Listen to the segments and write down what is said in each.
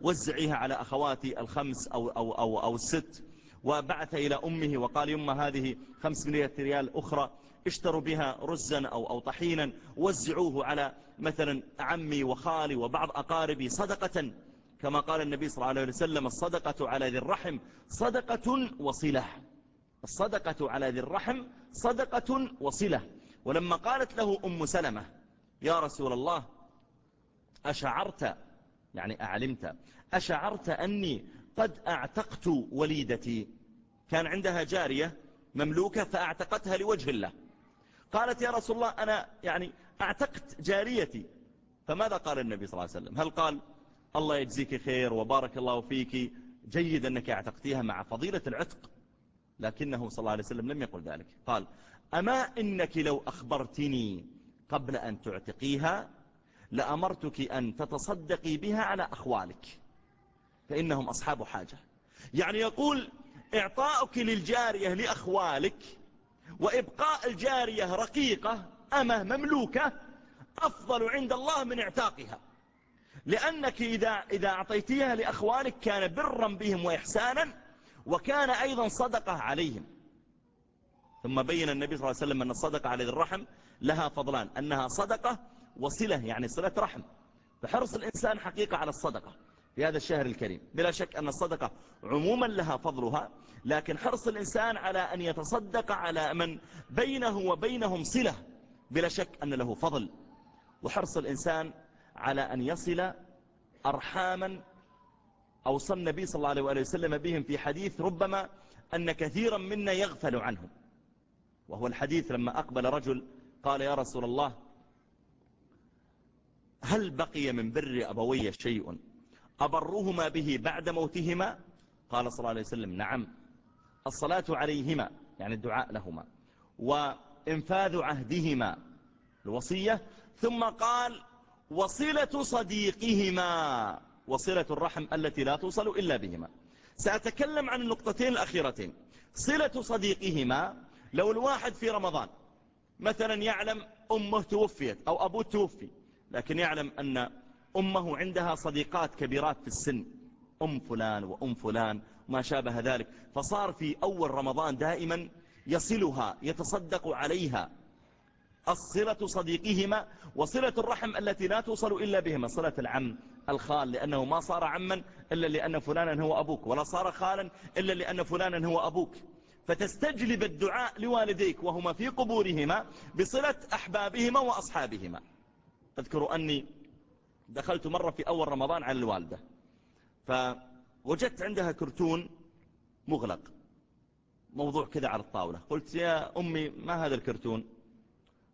وزعيها على أخواتي الخمس أو, أو, أو, أو الست. وبعث إلى أمه وقال يما هذه خمسمائة ريال أخرى اشتروا بها رزا أو, أو طحينا وزعوه على مثلا عمي وخالي وبعض أقاربي صدقة. كما قال النبي صلى الله عليه وسلم الصدقة على ذي الرحم صدقة وصلة. الصدقة على ذي الرحم صدقة وصلة. ولما قالت له أم سلمة يا رسول الله أشعرت يعني أعلمت. أشعرت أني قد أعتقت وليدتي. كان عندها جارية مملوكة فأعتقتها لوجه الله. قالت يا رسول الله أنا يعني أعتقت جاريتي. فماذا قال النبي صلى الله عليه وسلم؟ هل قال الله يجزيك خير وبارك الله فيك جيد أنك أعتقتيها مع فضيلة العتق. لكنه صلى الله عليه وسلم لم يقل ذلك. قال أما إنك لو أخبرتني قبل أن تعتقيها لأمرتك أن تتصدقي بها على أخوالك. فإنهم أصحاب حاجة. يعني يقول إعطاؤك للجارية لأخوالك وإبقاء الجارية رقيقة أمة مملوكة أفضل عند الله من إعتاقها. لأنك إذا, إذا أعطيتيها لأخوالك كان برا بهم وإحسانا وكان أيضا صدقة عليهم. ثم بين النبي صلى الله عليه وسلم أن الصدقة على الرحم لها فضلان. أنها صدقة وصلة يعني صلة رحم. فحرص الإنسان حقيقة على الصدقة في هذا الشهر الكريم. بلا شك أن الصدقة عموما لها فضلها لكن حرص الإنسان على أن يتصدق على من بينه وبينهم صلة بلا شك أن له فضل. وحرص الإنسان على أن يصل أرحاما أوصى النبي صلى الله عليه وسلم بهم في حديث ربما أن كثيرا منا يغفل عنهم وهو الحديث لما أقبل رجل قال يا رسول الله هل بقي من بر أبوي شيء أبرهما به بعد موتهما؟ قال صلى الله عليه وسلم نعم. الصلاة عليهما يعني الدعاء لهما. وإنفاذ عهدهما الوصية. ثم قال وصلة صديقهما وصلة الرحم التي لا توصل إلا بهما. سأتكلم عن النقطتين الأخيرتين. صلة صديقهما لو الواحد في رمضان مثلا يعلم أمه توفيت أو أبوه توفي لكن يعلم أن أمه عندها صديقات كبيرات في السن. أم فلان وأم فلان ما شابه ذلك. فصار في أول رمضان دائما يصلها يتصدق عليها الصلة صديقهما وصلة الرحم التي لا توصل إلا بهما صلة العم الخال لأنه ما صار عما إلا لأن فلانا هو أبوك ولا صار خالا إلا لأن فلانا هو أبوك. فتستجلب الدعاء لوالديك وهما في قبورهما بصلة أحبابهما وأصحابهما. أذكر أني دخلت مرة في أول رمضان على الوالدة فوجدت عندها كرتون مغلق موضوع كذا على الطاولة. قلت يا أمي ما هذا الكرتون؟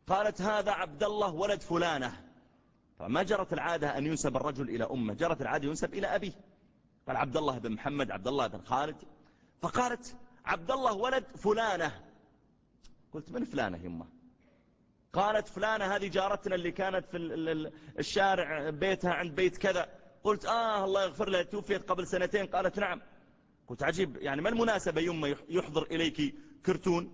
قالت هذا عبد الله ولد فلانة. فما جرت العادة أن ينسب الرجل إلى أمه جرت العادة ينسب إلى أبيه. قال عبد الله بن محمد عبد الله بن خالد. فقالت عبد الله ولد فلانة. قلت من فلانة يمه قالت فلانة هذه جارتنا اللي كانت في الشارع بيتها عند بيت كذا. قلت آه الله يغفر لها توفيت قبل سنتين. قالت نعم. قلت عجيب يعني ما المناسبة يمه يحضر إليك كرتون؟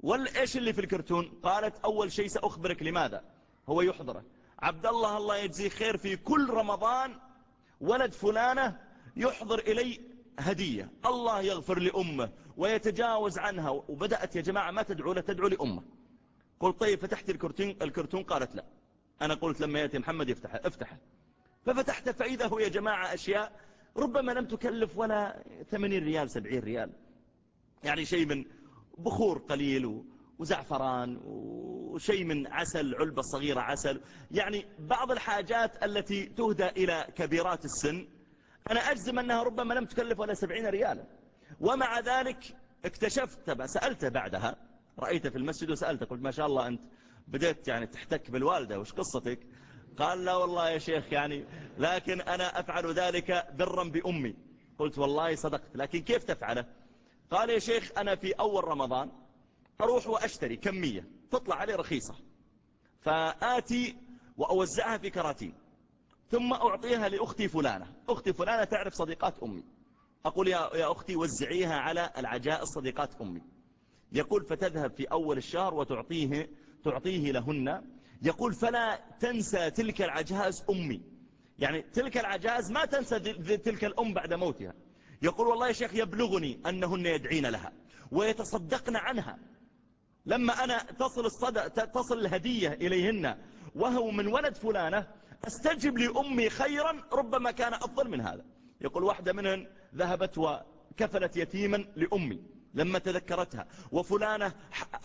ولا إيش اللي في الكرتون؟ قالت أول شيء سأخبرك لماذا. هو يحضره عبد الله الله يجزيه خير في كل رمضان ولد فلانة يحضر إلي هدية. الله يغفر لأمه ويتجاوز عنها. وبدأت يا جماعة ما تدعو له تدعو لأمه. قلت طيب فتحت الكرتون, الكرتون قالت لا. أنا قلت لما يأتي محمد يفتحه افتحه. ففتحت فإذا هو يا جماعة أشياء ربما لم تكلف ولا 80 ريال 70 ريال. يعني شيء من بخور قليل وزعفران وشيء من عسل علبة صغيرة عسل. يعني بعض الحاجات التي تهدى إلى كبيرات السن أنا أجزم أنها ربما لم تكلف ولا سبعين ريالا. ومع ذلك اكتشفت سألته بعدها رأيته في المسجد وسألته قلت ما شاء الله أنت بدأت يعني تحتك بالوالدة وش قصتك؟ قال لا والله يا شيخ يعني لكن أنا أفعل ذلك برا بأمي. قلت والله صدقت لكن كيف تفعله؟ قال يا شيخ أنا في أول رمضان أروح وأشتري كمية تطلع عليه رخيصة فآتي وأوزعها في كراتين ثم أعطيها لأختي فلانة. أختي فلانة تعرف صديقات أمي. أقول يا, أختي وزعيها على العجائز صديقات أمي. يقول فتذهب في أول الشهر وتعطيه تعطيه لهن. يقول فلا تنسى تلك العجائز أمي. يعني تلك العجاز ما تنسى تلك الأم بعد موتها. يقول والله يا شيخ يبلغني أنهن يدعين لها ويتصدقن عنها. لما أنا تصل, الصدق تصل الهدية إليهن وهو من ولد فلانة أستجب لأمي خيرا ربما كان أفضل من هذا. يقول واحدة منهن ذهبت وكفلت يتيما لأمي. لما تذكرتها وفلانة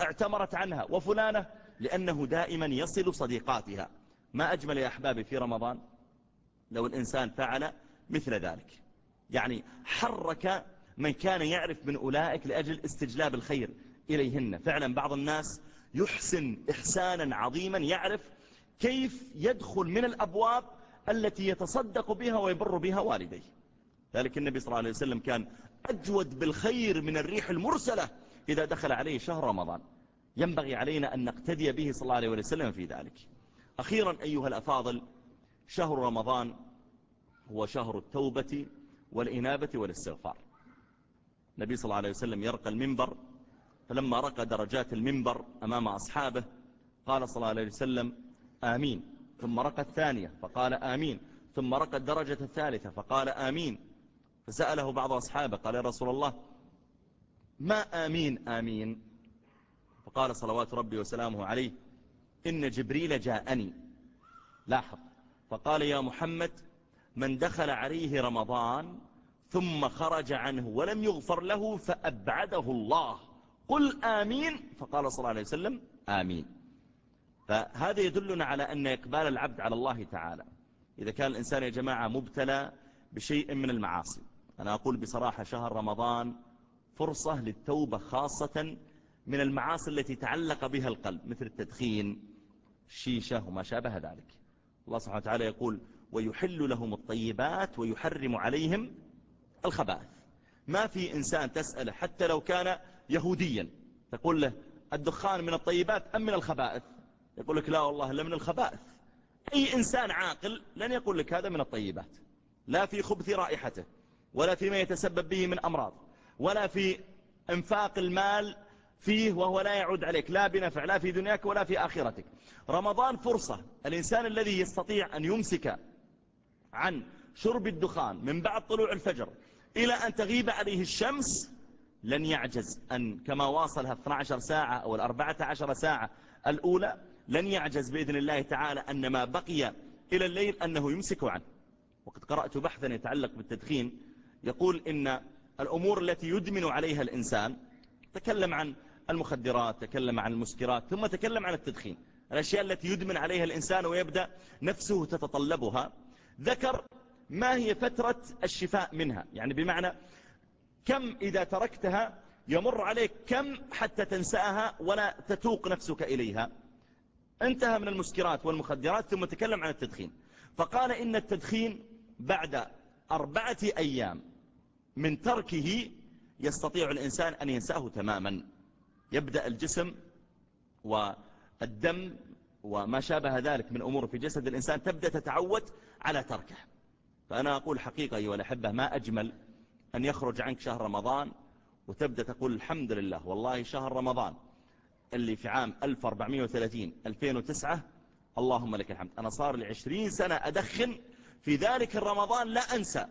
اعتمرت عنها وفلانة لأنه دائما يصل صديقاتها. ما أجمل يا أحبابي في رمضان؟ لو الإنسان فعل مثل ذلك. يعني حرك من كان يعرف من أولئك لأجل استجلاب الخير إليهن. فعلا بعض الناس يحسن إحسانا عظيما يعرف كيف يدخل من الأبواب التي يتصدق بها ويبر بها والديه. ذلك النبي صلى الله عليه وسلم كان أجود بالخير من الريح المرسلة إذا دخل عليه شهر رمضان. ينبغي علينا أن نقتدي به صلى الله عليه وسلم في ذلك. أخيرا أيها الأفاضل شهر رمضان هو شهر التوبة والإنابة والاستغفار. النبي صلى الله عليه وسلم يرقى المنبر فلما رقى درجات المنبر أمام أصحابه قال صلى الله عليه وسلم آمين. ثم رقى الثانية فقال آمين. ثم رقى الدرجة الثالثة فقال آمين. فسأله بعض أصحابه قال يا رسول الله ما آمين آمين. فقال صلوات ربي وسلامه عليه إن جبريل جاءني. لاحظ. فقال يا محمد من دخل عليه رمضان ثم خرج عنه ولم يغفر له فأبعده الله. قل آمين. فقال صلى الله عليه وسلم آمين. فهذا يدلنا على أن إقبال العبد على الله تعالى. إذا كان الإنسان يا جماعة مبتلى بشيء من المعاصي. أنا أقول بصراحة شهر رمضان فرصة للتوبة خاصة من المعاصي التي تعلق بها القلب مثل التدخين الشيشة وما شابه ذلك. الله سبحانه وتعالى يقول ويحل لهم الطيبات ويحرم عليهم الخبائث. ما في إنسان تسأله حتى لو كان يهوديا تقول له الدخان من الطيبات أم من الخبائث؟ يقول لك لا والله لا من الخبائث. أي إنسان عاقل لن يقول لك هذا من الطيبات. لا في خبث رائحته. ولا فيما يتسبب به من أمراض ولا في إنفاق المال فيه وهو لا يعود عليك لا بنفع لا في دنياك ولا في آخرتك. رمضان فرصة الإنسان الذي يستطيع أن يمسك عن شرب الدخان من بعد طلوع الفجر إلى أن تغيب عليه الشمس لن يعجز أن كما واصلها 12 ساعة أو الأربعة عشر ساعة الأولى لن يعجز بإذن الله تعالى أن ما بقي إلى الليل أنه يمسك عنه. وقد قرأت بحثا يتعلق بالتدخين يقول إن الأمور التي يدمن عليها الإنسان تكلم عن المخدرات تكلم عن المسكرات ثم تكلم عن التدخين. الأشياء التي يدمن عليها الإنسان ويبدأ نفسه تتطلبها ذكر ما هي فترة الشفاء منها. يعني بمعنى كم إذا تركتها يمر عليك كم حتى تنساها ولا تتوق نفسك إليها. انتهى من المسكرات والمخدرات ثم تكلم عن التدخين. فقال إن التدخين بعد أربعة أيام من تركه يستطيع الإنسان أن ينساه تماما. يبدأ الجسم والدم وما شابه ذلك من أمور في جسد الإنسان تبدأ تتعود على تركه. فأنا أقول حقيقة أيها الأحبة ما أجمل أن يخرج عنك شهر رمضان وتبدأ تقول الحمد لله والله شهر رمضان اللي في عام 1430 2009 اللهم لك الحمد. أنا صار لي 20 سنة أدخن في ذلك الرمضان لا أنسى.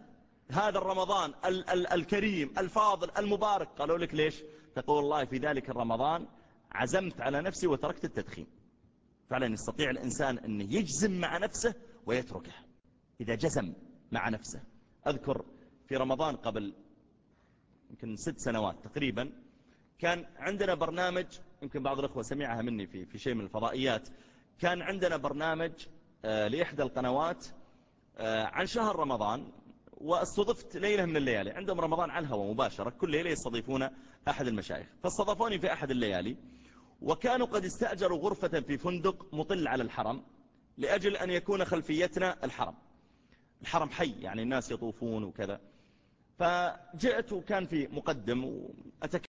هذا الرمضان ال ال الكريم الفاضل المبارك. قالوا لك ليش؟ تقول الله في ذلك الرمضان عزمت على نفسي وتركت التدخين. فعلا يستطيع الإنسان أن يجزم مع نفسه ويتركه. إذا جزم مع نفسه. أذكر في رمضان قبل يمكن ست سنوات تقريبا كان عندنا برنامج يمكن بعض الأخوة سمعها مني في, في شيء من الفضائيات. كان عندنا برنامج آه، لإحدى القنوات آه، عن شهر رمضان. واستضفت ليلة من الليالي. عندهم رمضان على الهواء مباشرة كل ليلة يستضيفون أحد المشايخ. فاستضافوني في أحد الليالي وكانوا قد استأجروا غرفة في فندق مطل على الحرم لأجل أن يكون خلفيتنا الحرم. الحرم حي يعني الناس يطوفون وكذا. فجئت وكان في مقدم وأتكلم